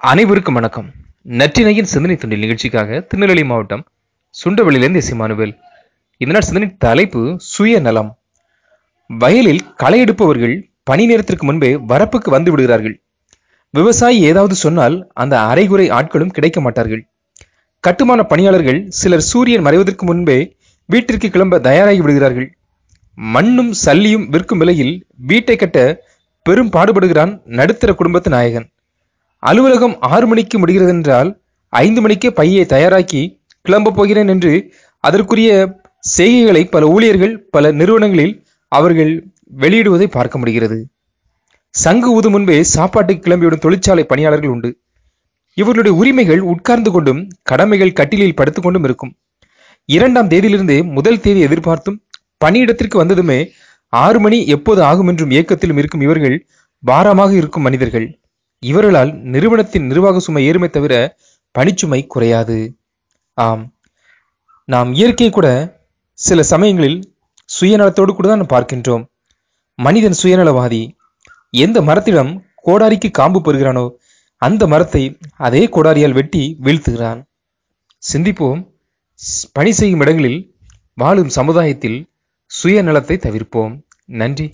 அனைவருக்கும் வணக்கம். நற்றினையின் சிந்தனை துண்டில் நிகழ்ச்சிக்காக திருநெல்வேலி மாவட்டம் சுண்டவெளியிலிருந்து இசைமானுவேல் இதனால் சிந்தனை தலைப்பு சுயநலம். வயலில் களை எடுப்பவர்கள் பணி நேரத்திற்கு முன்பே வரப்புக்கு வந்து விடுகிறார்கள். விவசாயி ஏதாவது சொன்னால் அந்த அரைகுறை ஆட்களும் கிடைக்க மாட்டார்கள். கட்டுமான பணியாளர்கள் சிலர் சூரியன் மறைவதற்கு முன்பே வீட்டிற்கு கிளம்ப தயாராகி விடுகிறார்கள். மண்ணும் சல்லியும் விற்கும் விலையில் வீட்டை கட்ட பெரும் பாடுபடுகிறான் நடுத்தர குடும்பத்து நாயகன். அலுவலகம் ஆறு மணிக்கு முடிகிறது என்றால் ஐந்து மணிக்கே பையை தயாராக்கி கிளம்ப போகிறேன் என்று அதற்குரிய செய்கைகளை பல ஊழியர்கள் பல நிறுவனங்களில் அவர்கள் வெளியிடுவதை பார்க்க முடிகிறது. சங்கு ஊது முன்பே சாப்பாட்டுக்கு கிளம்பிவிடும் தொழிற்சாலை பணியாளர்கள் உண்டு. இவர்களுடைய உரிமைகள் உட்கார்ந்து கொண்டும் கடமைகள் கட்டிலில் படுத்துக்கொண்டும் இருக்கும். இரண்டாம் தேதியிலிருந்து முதல் தேதி எதிர்பார்த்தும் பணியிடத்திற்கு வந்ததுமே ஆறு மணி எப்போது ஆகும் என்றும் இயக்கத்திலும் இருக்கும் இவர்கள் பாரமாக இருக்கும் மனிதர்கள். இவர்களால் நிறுவனத்தின் நிர்வாக சுமை ஏறுமை தவிர பணிச்சுமை குறையாது. ஆம். நாம் இயற்கையை கூட சில சமயங்களில் சுயநலத்தோடு கூட தான் பார்க்கின்றோம். மனிதன் சுயநலவாதி. எந்த மரத்திடம் கோடாரிக்கு காம்பு பெறுகிறானோ அந்த மரத்தை அதே கோடாரியால் வெட்டி வீழ்த்துகிறான். சிந்திப்போம். பணி செய்யும் இடங்களில் வாழும் சமுதாயத்தில் சுயநலத்தை தவிர்ப்போம். நன்றி.